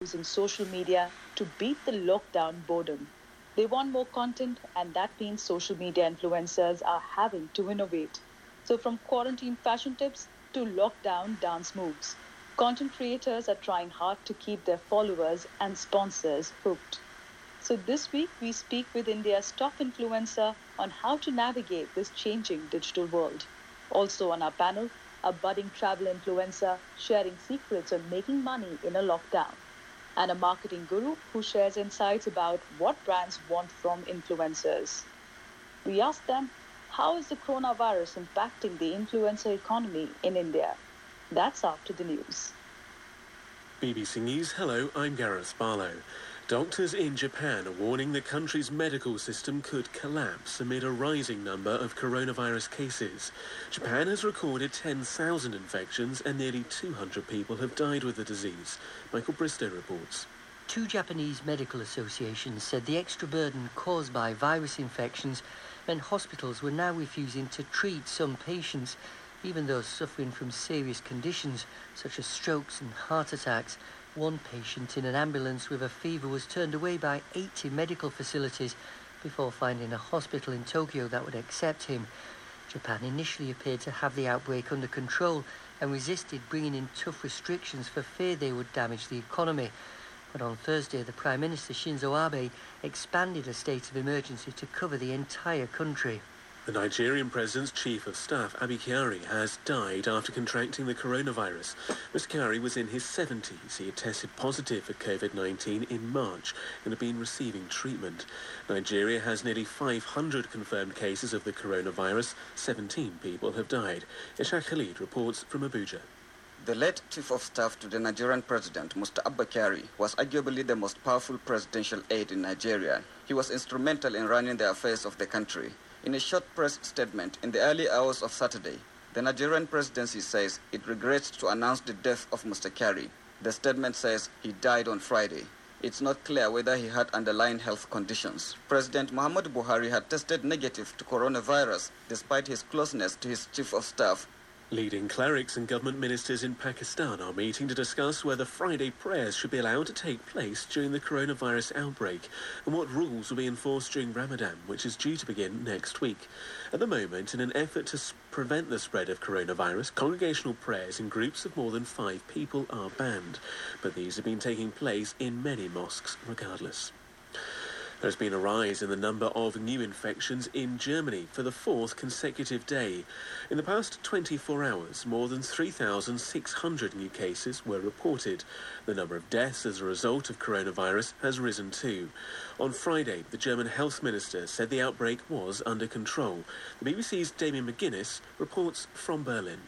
using social media to beat the lockdown boredom. They want more content, and that means social media influencers are having to innovate. So, from quarantine fashion tips to lockdown dance moves, content creators are trying hard to keep their followers and sponsors hooked. So, this week we speak with India's top influencer on how to navigate this changing digital world. Also, on our panel, a budding travel influencer sharing secrets on making money in a lockdown, and a marketing guru who shares insights about what brands want from influencers. We asked them, how is the coronavirus impacting the influencer economy in India? That's after the news. BBC News, hello, I'm Gareth Barlow. Doctors in Japan are warning the country's medical system could collapse amid a rising number of coronavirus cases. Japan has recorded 10,000 infections and nearly 200 people have died with the disease. Michael Bristow reports. Two Japanese medical associations said the extra burden caused by virus infections meant hospitals were now refusing to treat some patients, even those suffering from serious conditions such as strokes and heart attacks. One patient in an ambulance with a fever was turned away by 80 medical facilities before finding a hospital in Tokyo that would accept him. Japan initially appeared to have the outbreak under control and resisted bringing in tough restrictions for fear they would damage the economy. But on Thursday, the Prime Minister Shinzo Abe expanded a state of emergency to cover the entire country. The Nigerian president's chief of staff, Abba Kyari, has died after contracting the coronavirus. Mr. Kyari was in his 70s. He had tested positive for COVID-19 in March and had been receiving treatment. Nigeria has nearly 500 confirmed cases of the coronavirus. 17 people have died. Ishaq Khalid reports from Abuja. The late Chief of Staff to the Nigerian President, Mr. Abba Kyari, was arguably the most powerful presidential aide in Nigeria. He was instrumental in running the affairs of the country. In a short press statement in the early hours of Saturday, the Nigerian presidency says it regrets to announce the death of Mr. Kyari. The statement says he died on Friday. It's not clear whether he had underlying health conditions. President Muhammad Buhari had tested negative to coronavirus despite his closeness to his chief of staff, Leading clerics and government ministers in Pakistan are meeting to discuss whether Friday prayers should be allowed to take place during the coronavirus outbreak and what rules will be enforced during Ramadan, which is due to begin next week. At the moment, in an effort to prevent the spread of coronavirus, congregational prayers in groups of more than five people are banned, but these have been taking place in many mosques regardless. There's been a rise in the number of new infections in Germany for the fourth consecutive day. In the past 24 hours, more than 3,600 new cases were reported. The number of deaths as a result of coronavirus has risen too. On Friday, the German health minister said the outbreak was under control. The BBC's Damien McGuinness reports from Berlin.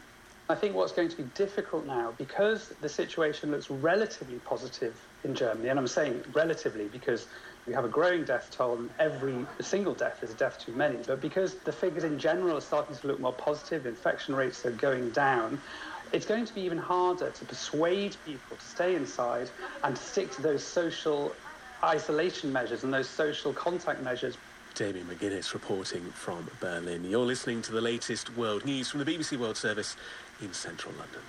I think what's going to be difficult now, because the situation looks relatively positive in Germany, and I'm saying relatively because we have a growing death toll, and every single death is a death too many. But because the figures in general are starting to look more positive, infection rates are going down, it's going to be even harder to persuade people to stay inside and to stick to those social isolation measures and those social contact measures. Damien McGuinness reporting from Berlin. You're listening to the latest world news from the BBC World Service in central London.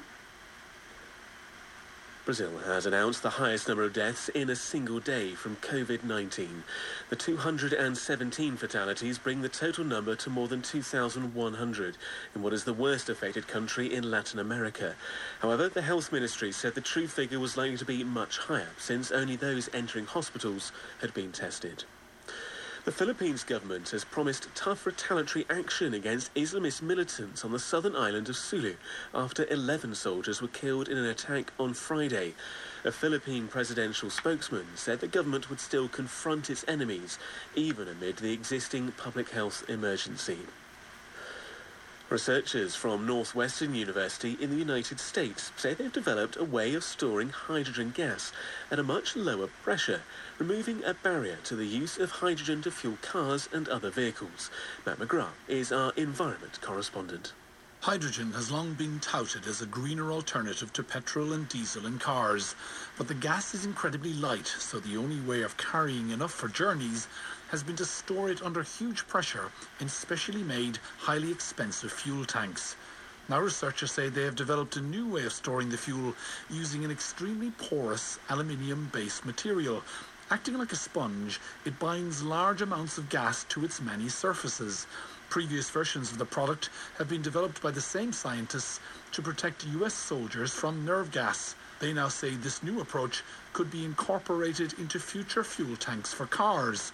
Brazil has announced the highest number of deaths in a single day from COVID-19. The 217 fatalities bring the total number to more than 2,100 in what is the worst affected country in Latin America. However, the health ministry said the true figure was likely to be much higher since only those entering hospitals had been tested. The Philippines government has promised tough retaliatory action against Islamist militants on the southern island of Sulu after 11 soldiers were killed in an attack on Friday. A Philippine presidential spokesman said the government would still confront its enemies, even amid the existing public health emergency. Researchers from Northwestern University in the United States say they've developed a way of storing hydrogen gas at a much lower pressure, removing a barrier to the use of hydrogen to fuel cars and other vehicles. Matt McGrath is our environment correspondent. Hydrogen has long been touted as a greener alternative to petrol and diesel in cars, but the gas is incredibly light, so the only way of carrying enough for journeys has been to store it under huge pressure in specially made, highly expensive fuel tanks. Now researchers say they have developed a new way of storing the fuel using an extremely porous aluminium-based material. Acting like a sponge, it binds large amounts of gas to its many surfaces. Previous versions of the product have been developed by the same scientists to protect US soldiers from nerve gas. They now say this new approach could be incorporated into future fuel tanks for cars.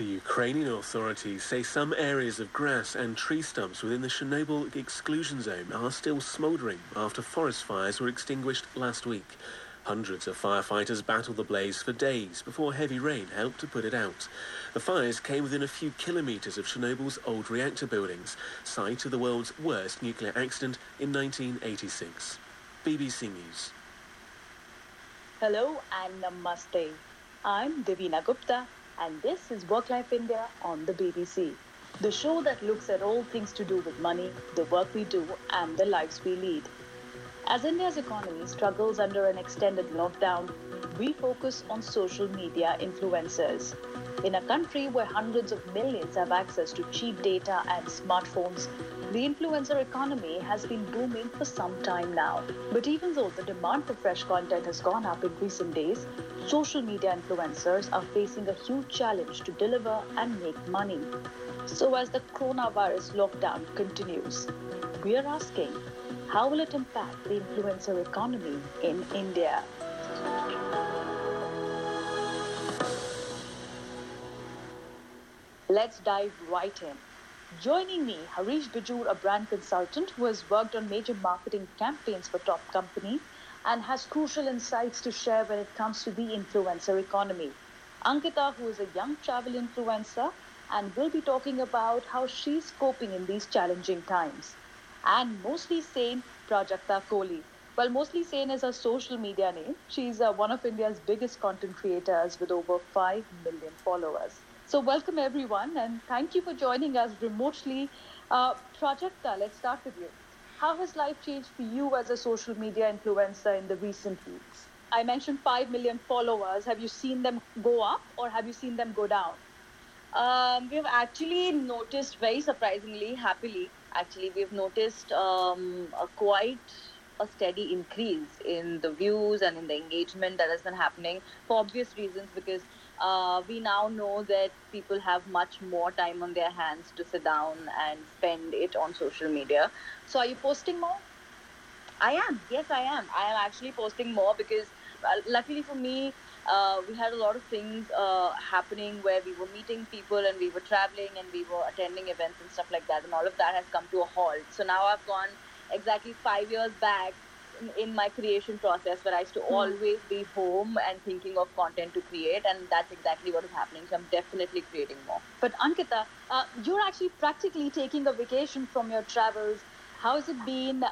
The Ukrainian authorities say some areas of grass and tree stumps within the Chernobyl exclusion zone are still smouldering after forest fires were extinguished last week. Hundreds of firefighters battled the blaze for days before heavy rain helped to put it out. The fires came within a few kilometres of Chernobyl's old reactor buildings, site of the world's worst nuclear accident in 1986. BBC News. Hello and namaste. I'm Devina Gupta and this is Work Life India on the BBC, the show that looks at all things to do with money, the work we do, and the lives we lead. As India's economy struggles under an extended lockdown, we focus on social media influencers. In a country where hundreds of millions have access to cheap data and smartphones, the influencer economy has been booming for some time now. But even though the demand for fresh content has gone up in recent days, social media influencers are facing a huge challenge to deliver and make money. So, as the coronavirus lockdown continues, we are asking how will it impact the influencer economy in India? Let's dive right in. Joining me, Harish Bijur, a brand consultant who has worked on major marketing campaigns for top companies and has crucial insights to share when it comes to the influencer economy. Ankita, who is a young travel influencer, and will be talking about how she's coping in these challenging times. And mostly sane, Prajakta Koli. Well, mostly sane is her social media name. She's uh, one of India's biggest content creators with over 5 million followers. So, welcome everyone, and thank you for joining us remotely. Uh, Prajakta, let's start with you. How has life changed for you as a social media influencer in the recent weeks? I mentioned 5 million followers. Have you seen them go up or have you seen them go down? Um, we've actually noticed, very surprisingly, happily, actually, we've noticed um, a quite a steady increase in the views and in the engagement that has been happening for obvious reasons because uh, we now know that people have much more time on their hands to sit down and spend it on social media. So, are you posting more? I am. Yes, I am. I am actually posting more because, uh, luckily for me, uh, we had a lot of things uh, happening where we were meeting people and we were traveling and we were attending events and stuff like that, and all of that has come to a halt. So now I've gone exactly five years back in, my creation process where I used to mm. always be home and thinking of content to create, and that's exactly what is happening. So I'm definitely creating more. But Ankita, uh, you're actually practically taking a vacation from your travels. How has it been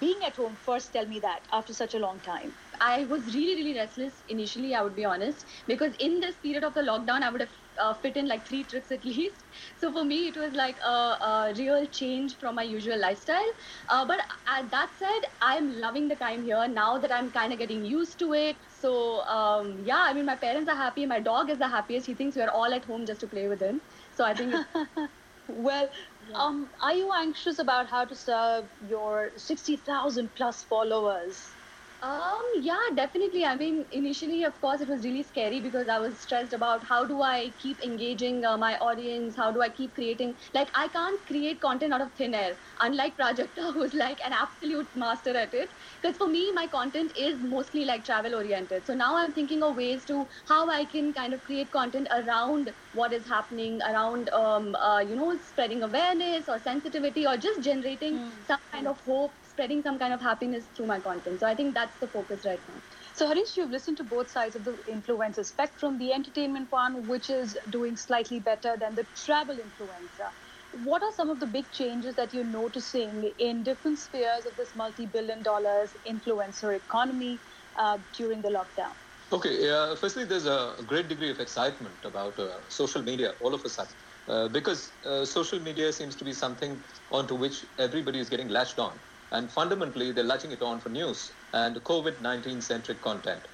being at home? First, tell me that after such a long time. I was really, really restless initially, I would be honest, because in this period of the lockdown, I would have uh, fit in like three trips at least. So for me, it was like a, a real change from my usual lifestyle. Uh, but at that said, I'm loving the time here now that I'm kind of getting used to it. So um, yeah, I mean, my parents are happy. My dog is the happiest. He thinks we're all at home just to play with him. So I think. well, yeah. um, are you anxious about how to serve your 60,000 plus followers? Um, yeah, definitely. I mean, initially, of course, it was really scary because I was stressed about how do I keep engaging uh, my audience? How do I keep creating? Like, I can't create content out of thin air, unlike Prajakta, who's like an absolute master at it. Because for me, my content is mostly like travel oriented. So now I'm thinking of ways to how I can kind of create content around what is happening, around, um, uh, you know, spreading awareness or sensitivity or just generating mm. some kind of hope spreading some kind of happiness through my content. So I think that's the focus right now. So Harish, you've listened to both sides of the influencer spectrum, the entertainment one, which is doing slightly better than the travel influencer. What are some of the big changes that you're noticing in different spheres of this multi-billion dollars influencer economy uh, during the lockdown? Okay, uh, firstly, there's a great degree of excitement about uh, social media all of a sudden. Uh, because uh, social media seems to be something onto which everybody is getting latched on and fundamentally they're latching it on for news and COVID-19 centric content.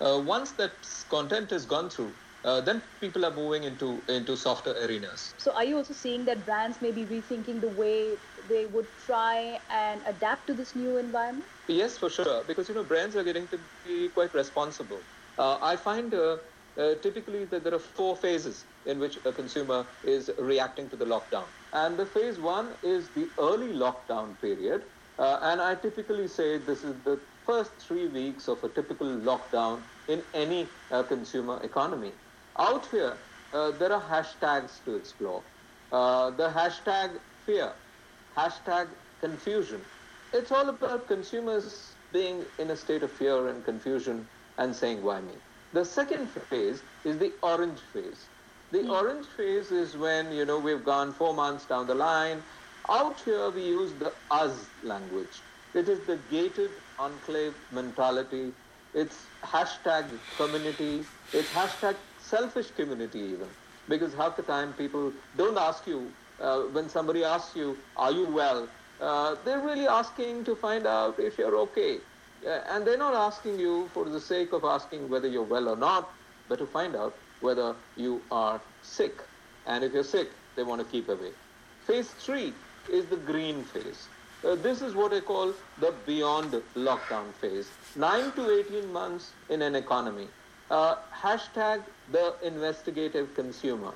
Uh, once that content is gone through, uh, then people are moving into into softer arenas. So, are you also seeing that brands may be rethinking the way they would try and adapt to this new environment? Yes, for sure, because you know brands are getting to be quite responsible. Uh, I find uh, uh, typically that there are four phases in which a consumer is reacting to the lockdown, and the phase one is the early lockdown period, and I typically say this is the first three weeks of a typical lockdown in any uh, consumer economy. Out here, uh, there are hashtags to explore. Uh, the hashtag fear, hashtag confusion. It's all about consumers being in a state of fear and confusion and saying, why me? The second phase is the orange phase. The orange phase is when, you know, we've gone four months down the line. Out here, we use the us language. It is the gated enclave mentality. It's hashtag community. It's hashtag selfish community even. Because half the time people don't ask you, uh, when somebody asks you, are you well? Uh, they're really asking to find out if you're okay. Uh, and they're not asking you for the sake of asking whether you're well or not, but to find out whether you are sick. And if you're sick, they want to keep away. Phase three is the green phase. Uh, this is what I call the beyond lockdown phase. 9 to 18 months in an economy. Uh, hashtag the investigative consumer.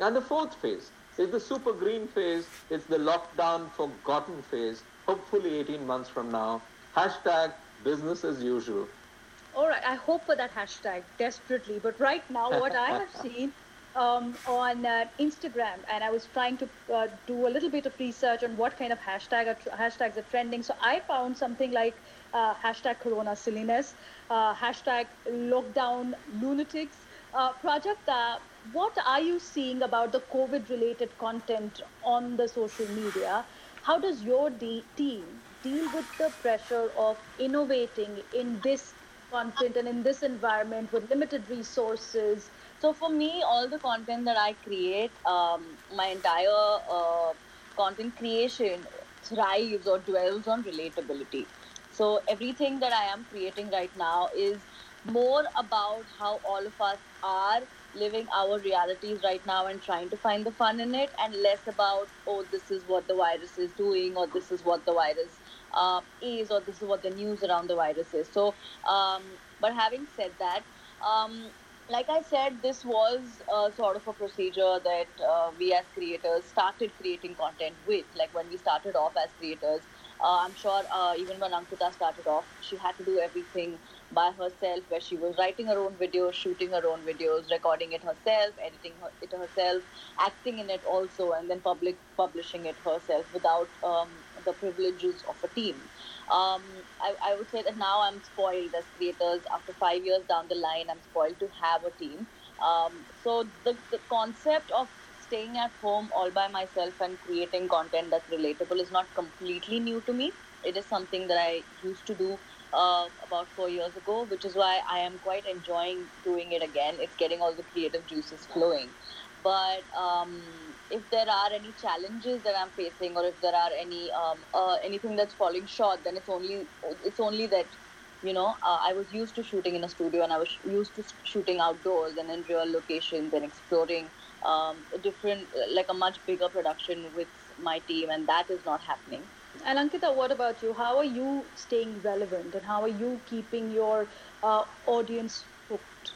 And the fourth phase is the super green phase. It's the lockdown forgotten phase. Hopefully 18 months from now. Hashtag business as usual. All right, I hope for that hashtag desperately. But right now, what I have seen um, on uh, Instagram, and I was trying to uh, do a little bit of research on what kind of hashtag are hashtags are trending. So I found something like uh, hashtag Corona silliness, uh, hashtag lockdown lunatics. Uh, Prajakta, what are you seeing about the COVID-related content on the social media? How does your de- team deal with the pressure of innovating in this content and in this environment with limited resources? So for me, all the content that I create, um, my entire uh, content creation thrives or dwells on relatability. So everything that I am creating right now is more about how all of us are living our realities right now and trying to find the fun in it, and less about oh this is what the virus is doing or this is what the virus uh, is or this is what the news around the virus is. So, um, but having said that. Um, like I said, this was uh, sort of a procedure that uh, we as creators started creating content with. Like when we started off as creators, uh, I'm sure uh, even when Ankita started off, she had to do everything by herself, where she was writing her own videos, shooting her own videos, recording it herself, editing it herself, acting in it also, and then public publishing it herself without um, the privileges of a team. Um, I, I, would say that now I'm spoiled as creators. After five years down the line, I'm spoiled to have a team. Um, so the, the concept of staying at home all by myself and creating content that's relatable is not completely new to me. It is something that I used to do uh, about four years ago, which is why I am quite enjoying doing it again. It's getting all the creative juices flowing. But um, if there are any challenges that I'm facing, or if there are any um, uh, anything that's falling short, then it's only it's only that you know uh, I was used to shooting in a studio and I was used to shooting outdoors and in real locations and exploring um, different like a much bigger production with my team, and that is not happening. And Ankita, what about you? How are you staying relevant, and how are you keeping your uh, audience hooked?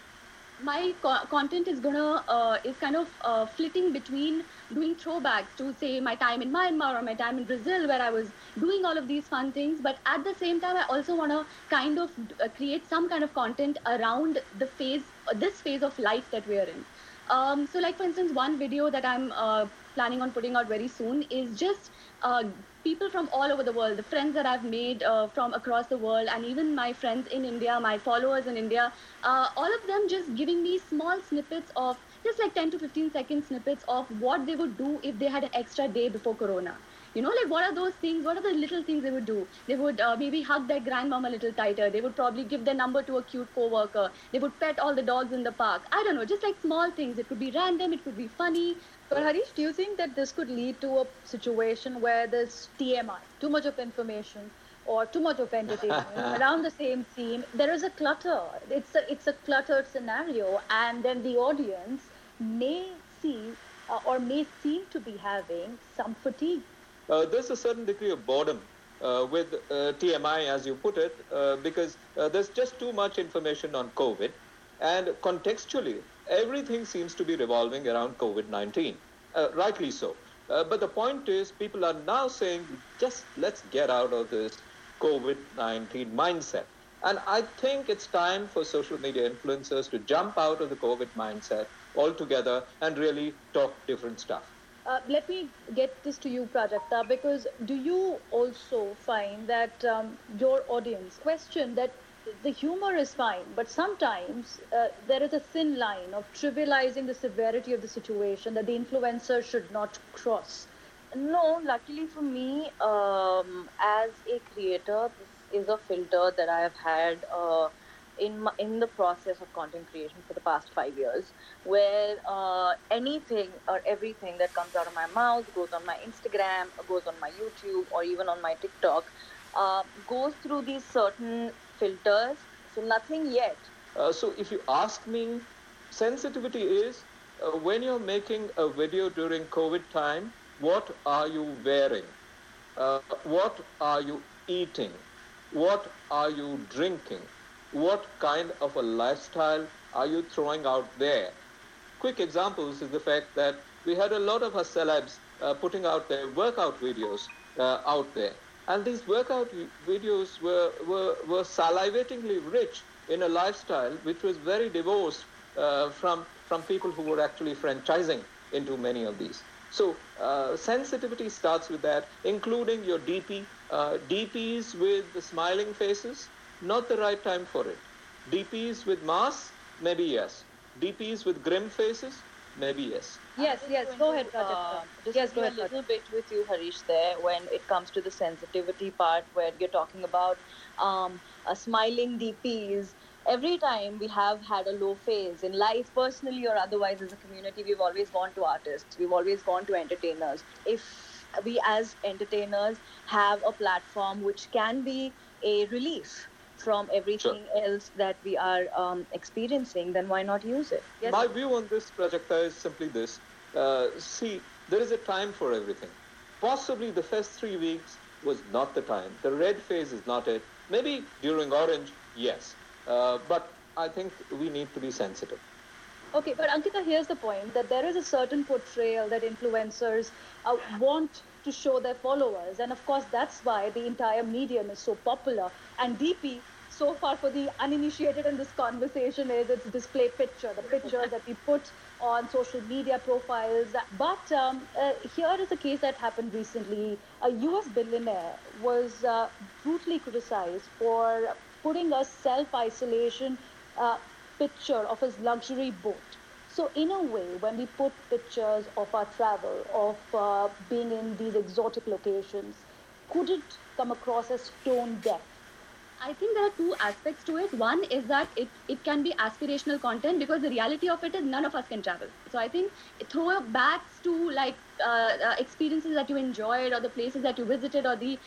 My co- content is gonna uh, is kind of uh, flitting between doing throwbacks to say my time in Myanmar or my time in Brazil, where I was doing all of these fun things. But at the same time, I also want to kind of uh, create some kind of content around the phase, this phase of life that we are in. Um, so, like for instance, one video that I'm uh, planning on putting out very soon is just uh, people from all over the world, the friends that I've made uh, from across the world, and even my friends in India, my followers in India, uh, all of them just giving me small snippets of just like 10 to 15 second snippets of what they would do if they had an extra day before Corona. You know, like what are those things? What are the little things they would do? They would uh, maybe hug their grandmom a little tighter. They would probably give their number to a cute coworker. They would pet all the dogs in the park. I don't know, just like small things. It could be random. It could be funny. But Harish, do you think that this could lead to a situation where there's TMI, too much of information, or too much of entertainment around the same theme, there is a clutter. It's a, it's a cluttered scenario, and then the audience may see uh, or may seem to be having some fatigue. Uh, there's a certain degree of boredom uh, with uh, TMI, as you put it, uh, because uh, there's just too much information on COVID, and contextually, everything seems to be revolving around COVID-19. rightly so. but the point is, people are now saying, just let's get out of this COVID-19 mindset. And I think it's time for social media influencers to jump out of the COVID mindset altogether and really talk different stuff. Uh, let me get this to you, Prajakta, because do you also find that um, your audience question that the humor is fine, but sometimes uh, there is a thin line of trivializing the severity of the situation that the influencer should not cross? No, luckily for me, um, as a creator, this is a filter that I have had uh, in my, in the process of content creation for the past five years, where uh, anything or everything that comes out of my mouth goes on my Instagram, goes on my YouTube, or even on my TikTok, uh, goes through these certain filters. So nothing yet. Uh, so if you ask me, sensitivity is uh, when you're making a video during COVID time what are you wearing? Uh, what are you eating? What are you drinking? What kind of a lifestyle are you throwing out there? Quick examples is the fact that we had a lot of our celebs uh, putting out their workout videos uh, out there. And these workout videos were, were, were salivatingly rich in a lifestyle which was very divorced uh, from, from people who were actually franchising into many of these. So uh, sensitivity starts with that, including your DP. Uh, DPs with the smiling faces, not the right time for it. DPs with masks, maybe yes. DPs with grim faces, maybe yes. Yes, yes. Go ahead, Prajakta. Uh, yes, go ahead. a little bit with you, Harish, there when it comes to the sensitivity part, where you're talking about um, smiling DPs every time we have had a low phase in life, personally or otherwise, as a community, we've always gone to artists, we've always gone to entertainers. If we, as entertainers, have a platform which can be a relief from everything sure. else that we are um, experiencing, then why not use it? Yes. My view on this project is simply this. Uh, see, there is a time for everything. Possibly the first three weeks was not the time. The red phase is not it. Maybe during orange, yes. Uh, but I think we need to be sensitive. Okay, but Ankita, here's the point that there is a certain portrayal that influencers uh, want to show their followers. And of course, that's why the entire medium is so popular. And DP, so far for the uninitiated in this conversation, is its display picture, the picture that we put on social media profiles. But um, uh, here is a case that happened recently. A US billionaire was uh, brutally criticized for putting a self-isolation uh, picture of his luxury boat. So in a way, when we put pictures of our travel, of uh, being in these exotic locations, could it come across as tone deaf? I think there are two aspects to it. One is that it, it can be aspirational content because the reality of it is none of us can travel. So I think throw back to like uh, uh, experiences that you enjoyed or the places that you visited or the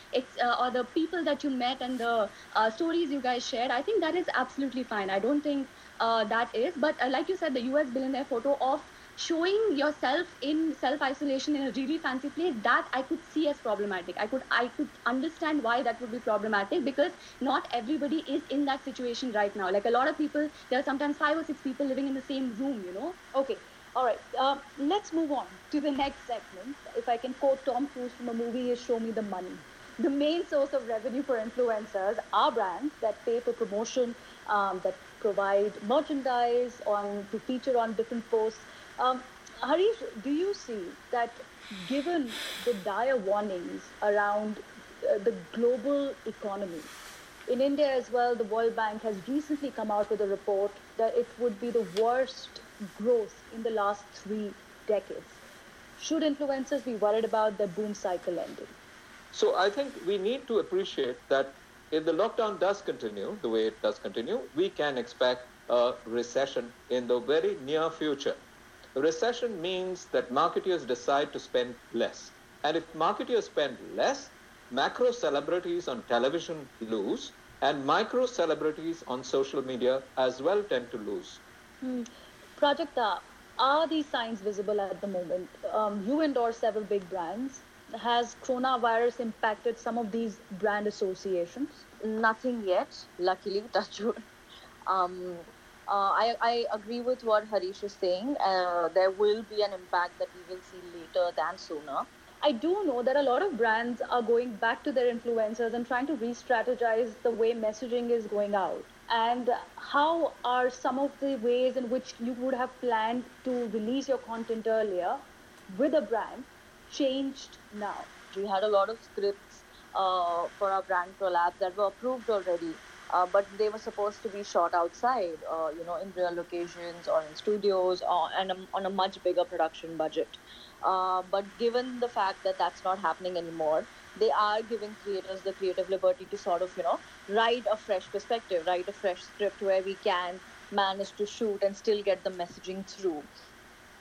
uh, or the people that you met and the uh, stories you guys shared. I think that is absolutely fine. I don't think uh, that is. But uh, like you said, the US billionaire photo of showing yourself in self-isolation in a really fancy place that i could see as problematic. I could i could understand why that would be problematic because not everybody is in that situation right now. Like a lot of people there are sometimes five or six people living in the same room you know? Okay all right uh, let's move on to the next segment. If i can quote tom cruise from a movie is show me the money. The main source of revenue for influencers are brands that pay for promotion um, that provide merchandise on to feature on different posts um, Harish, do you see that given the dire warnings around uh, the global economy, in India as well, the World Bank has recently come out with a report that it would be the worst growth in the last three decades. Should influencers be worried about the boom cycle ending? So I think we need to appreciate that if the lockdown does continue the way it does continue, we can expect a recession in the very near future. Recession means that marketeers decide to spend less. And if marketeers spend less, macro celebrities on television lose, and micro celebrities on social media as well tend to lose. Hmm. Prajakta, are these signs visible at the moment? Um, you endorse several big brands. Has coronavirus impacted some of these brand associations? Nothing yet, luckily, touch wood. Um, uh, I, I agree with what Harish is saying. Uh, there will be an impact that we will see later than sooner. I do know that a lot of brands are going back to their influencers and trying to re strategize the way messaging is going out. And how are some of the ways in which you would have planned to release your content earlier with a brand changed now? We had a lot of scripts uh, for our brand collabs that were approved already. Uh, but they were supposed to be shot outside, uh, you know, in real locations or in studios or and on a much bigger production budget. Uh, but given the fact that that's not happening anymore, they are giving creators the creative liberty to sort of, you know, write a fresh perspective, write a fresh script where we can manage to shoot and still get the messaging through.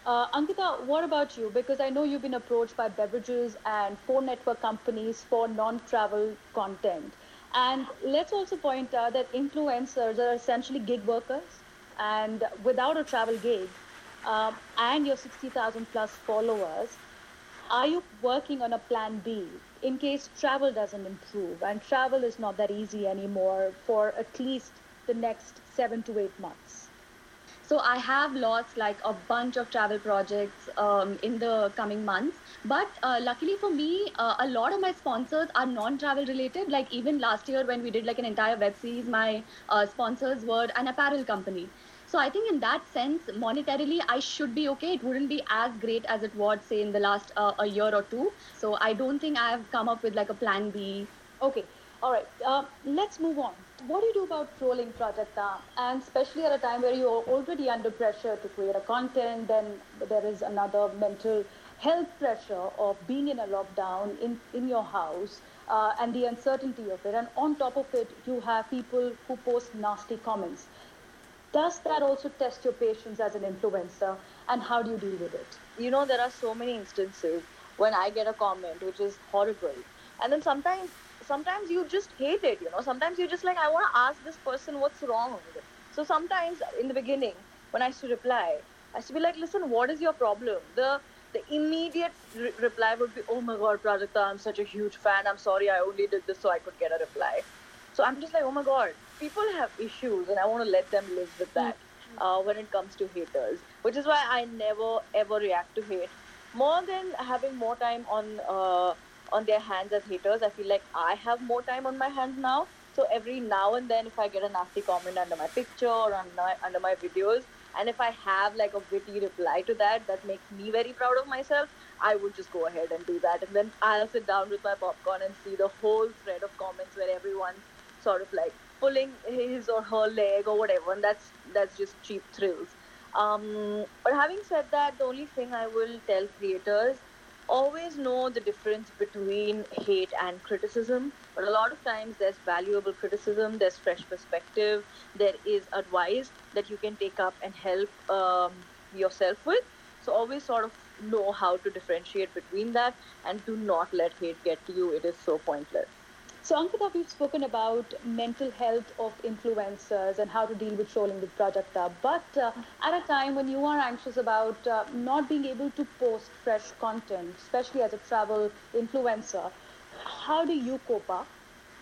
Uh, Ankita, what about you? Because I know you've been approached by beverages and phone network companies for non-travel content. And let's also point out that influencers are essentially gig workers. And without a travel gig um, and your 60,000 plus followers, are you working on a plan B in case travel doesn't improve? And travel is not that easy anymore for at least the next seven to eight months. So I have lost like a bunch of travel projects um, in the coming months. But uh, luckily for me, uh, a lot of my sponsors are non-travel related. Like even last year when we did like an entire web series, my uh, sponsors were an apparel company. So I think in that sense, monetarily, I should be okay. It wouldn't be as great as it was, say, in the last uh, a year or two. So I don't think I have come up with like a plan B. Okay, all right. Uh, let's move on what do you do about trolling Prajakta? And especially at a time where you're already under pressure to create a content, then there is another mental health pressure of being in a lockdown in, in your house uh, and the uncertainty of it. And on top of it, you have people who post nasty comments. Does that also test your patience as an influencer? And how do you deal with it? You know, there are so many instances when I get a comment which is horrible. And then sometimes sometimes you just hate it, you know. Sometimes you're just like, I want to ask this person what's wrong. So sometimes in the beginning, when I used to reply, I used to be like, listen, what is your problem? The the immediate re- reply would be, oh my god, Prajakta, I'm such a huge fan. I'm sorry, I only did this so I could get a reply. So I'm just like, oh my god, people have issues, and I want to let them live with that mm-hmm. uh, when it comes to haters. Which is why I never ever react to hate. More than having more time on uh, on their hands as haters. I feel like I have more time on my hands now. So every now and then, if I get a nasty comment under my picture or under my, under my videos, and if I have like a witty reply to that that makes me very proud of myself, I would just go ahead and do that. And then I'll sit down with my popcorn and see the whole thread of comments where everyone's sort of like pulling his or her leg or whatever. And that's that's just cheap thrills. Um, but having said that, the only thing I will tell creators always know the difference between hate and criticism. But a lot of times there's valuable criticism, there's fresh perspective, there is advice that you can take up and help um, yourself with. So always sort of know how to differentiate between that and do not let hate get to you. It is so pointless. So, Ankita, we've spoken about mental health of influencers and how to deal with trolling with Prajakta. But uh, at a time when you are anxious about uh, not being able to post fresh content, especially as a travel influencer, how do you cope up?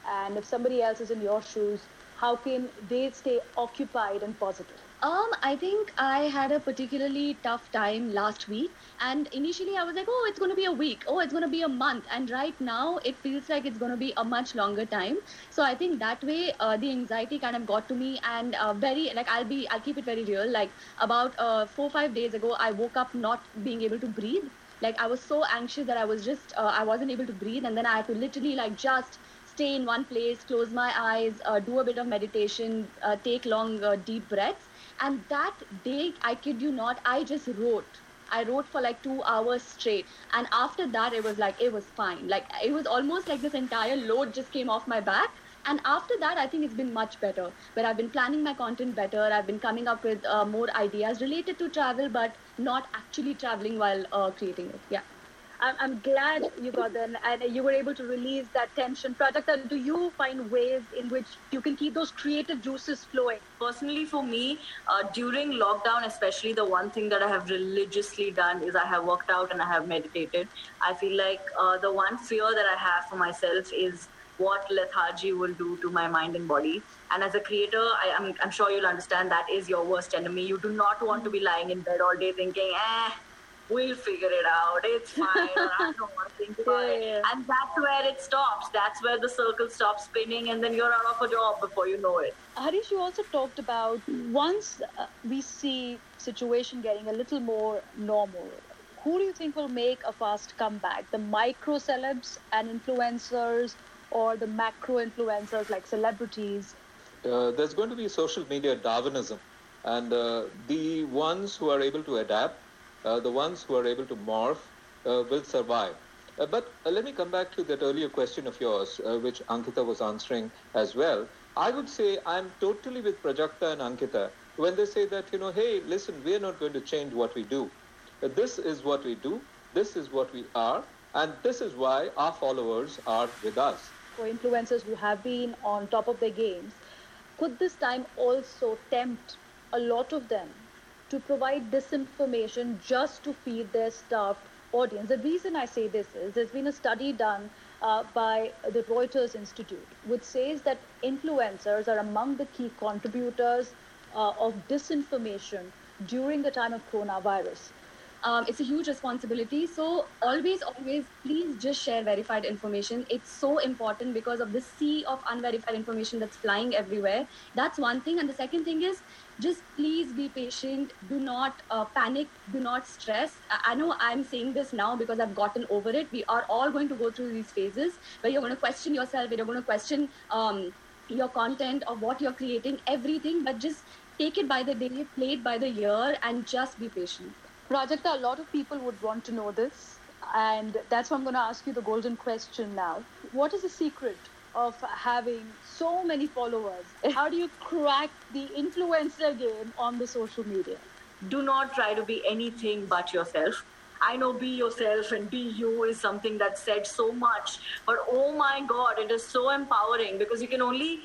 And if somebody else is in your shoes, how can they stay occupied and positive? Um, I think I had a particularly tough time last week. And initially I was like, oh, it's going to be a week. Oh, it's going to be a month. And right now it feels like it's going to be a much longer time. So I think that way uh, the anxiety kind of got to me. And uh, very, like, I'll be, I'll keep it very real. Like about uh, four, five days ago, I woke up not being able to breathe. Like I was so anxious that I was just, uh, I wasn't able to breathe. And then I had to literally like just stay in one place, close my eyes, uh, do a bit of meditation, uh, take long, deep breaths. And that day, I kid you not, I just wrote. I wrote for like two hours straight. And after that, it was like, it was fine. Like, it was almost like this entire load just came off my back. And after that, I think it's been much better. Where I've been planning my content better. I've been coming up with uh, more ideas related to travel, but not actually traveling while uh, creating it. Yeah. I'm, I'm glad you got there and you were able to release that tension. Prajakta, do you find ways in which you can keep those creative juices flowing? Personally, for me, uh, during lockdown, especially the one thing that I have religiously done is I have worked out and I have meditated. I feel like uh, the one fear that I have for myself is what lethargy will do to my mind and body. And as a creator, I, am I'm, I'm sure you'll understand that is your worst enemy. You do not want to be lying in bed all day thinking, eh, we'll figure it out. It's fine. I don't want to think about it. And that's where it stops. That's where the circle stops spinning, and then you're out of a job before you know it. Harish, you also talked about once uh, we see situation getting a little more normal, who do you think will make a fast comeback? The micro celebs and influencers, or the macro influencers like celebrities? Uh, there's going to be social media Darwinism, and uh, the ones who are able to adapt the ones who are able to morph uh, will survive. Uh, but let me come back to that earlier question of yours, which Ankita was answering as well. I would say I'm totally with Prajakta and Ankita when they say that, you know, hey, listen, we're not going to change what we do. This is what we do, this is what we are, and this is why our followers are with us. For influencers who have been on top of their games, could this time also tempt a lot of them to provide disinformation just to feed their starved audience. The reason I say this is there's been a study done uh, by the Reuters Institute, which says that influencers are among the key contributors uh, of disinformation during the time of coronavirus. Um, it's a huge responsibility. So always, always, please just share verified information. It's so important because of the sea of unverified information that's flying everywhere. That's one thing. And the second thing is just please be patient. Do not uh, panic. Do not stress. I know I'm saying this now because I've gotten over it. We are all going to go through these phases where you're going to question yourself, where you're going to question um, your content or what you're creating, everything, but just take it by the day, play it by the year, and just be patient. Prajakta, a lot of people would want to know this, and that's why I'm going to ask you the golden question now. What is the secret of having so many followers? How do you crack the influencer game on the social media? Do not try to be anything but yourself. I know be yourself and be you is something that's said so much, but oh my God, it is so empowering because you can only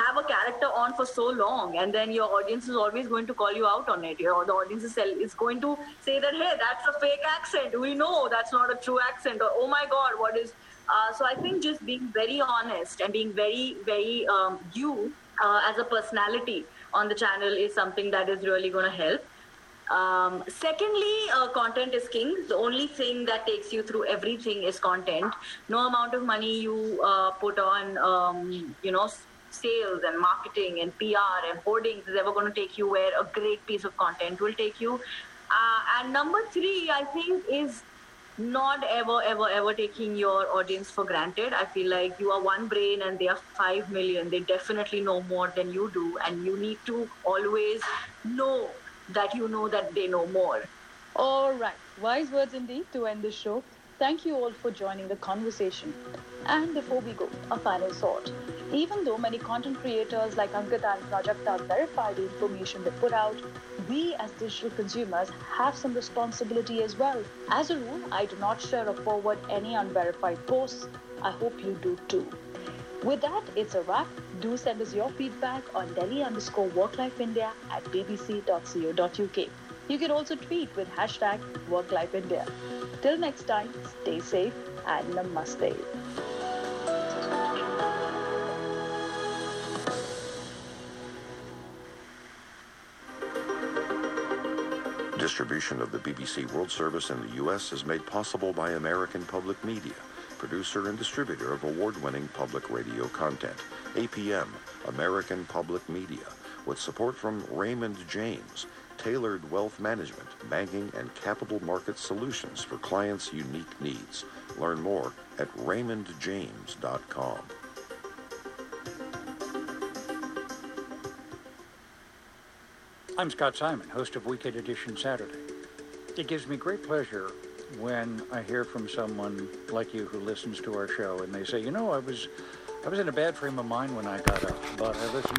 have a character on for so long and then your audience is always going to call you out on it. The audience is, is going to say that, hey, that's a fake accent. We know that's not a true accent. Or, oh my God, what is uh, so I think just being very honest and being very, very um, you uh, as a personality on the channel is something that is really going to help. Um, secondly, uh, content is king. The only thing that takes you through everything is content. No amount of money you uh, put on, um, you know, sales and marketing and PR and hoardings is ever going to take you where a great piece of content will take you. Uh, and number three, I think, is not ever, ever, ever taking your audience for granted. I feel like you are one brain and they are five million. They definitely know more than you do. And you need to always know that you know that they know more. All right. Wise words indeed to end the show. Thank you all for joining the conversation. And before we go, a final thought. Even though many content creators like Ankita and Prajakta verify the information they put out, we as digital consumers have some responsibility as well. As a rule, I do not share or forward any unverified posts. I hope you do too. With that, it's a wrap. Do send us your feedback on Delhi underscore worklifeindia at bbc.co.uk. You can also tweet with hashtag WorkLifeIndia. Till next time, stay safe and namaste. Distribution of the BBC World Service in the U.S. is made possible by American Public Media, producer and distributor of award-winning public radio content. APM, American Public Media, with support from Raymond James, tailored wealth management, banking, and capital market solutions for clients' unique needs. Learn more at raymondjames.com. I'm Scott Simon, host of Weekend Edition Saturday. It gives me great pleasure when I hear from someone like you who listens to our show and they say, you know, I was I was in a bad frame of mind when I got up, but I listened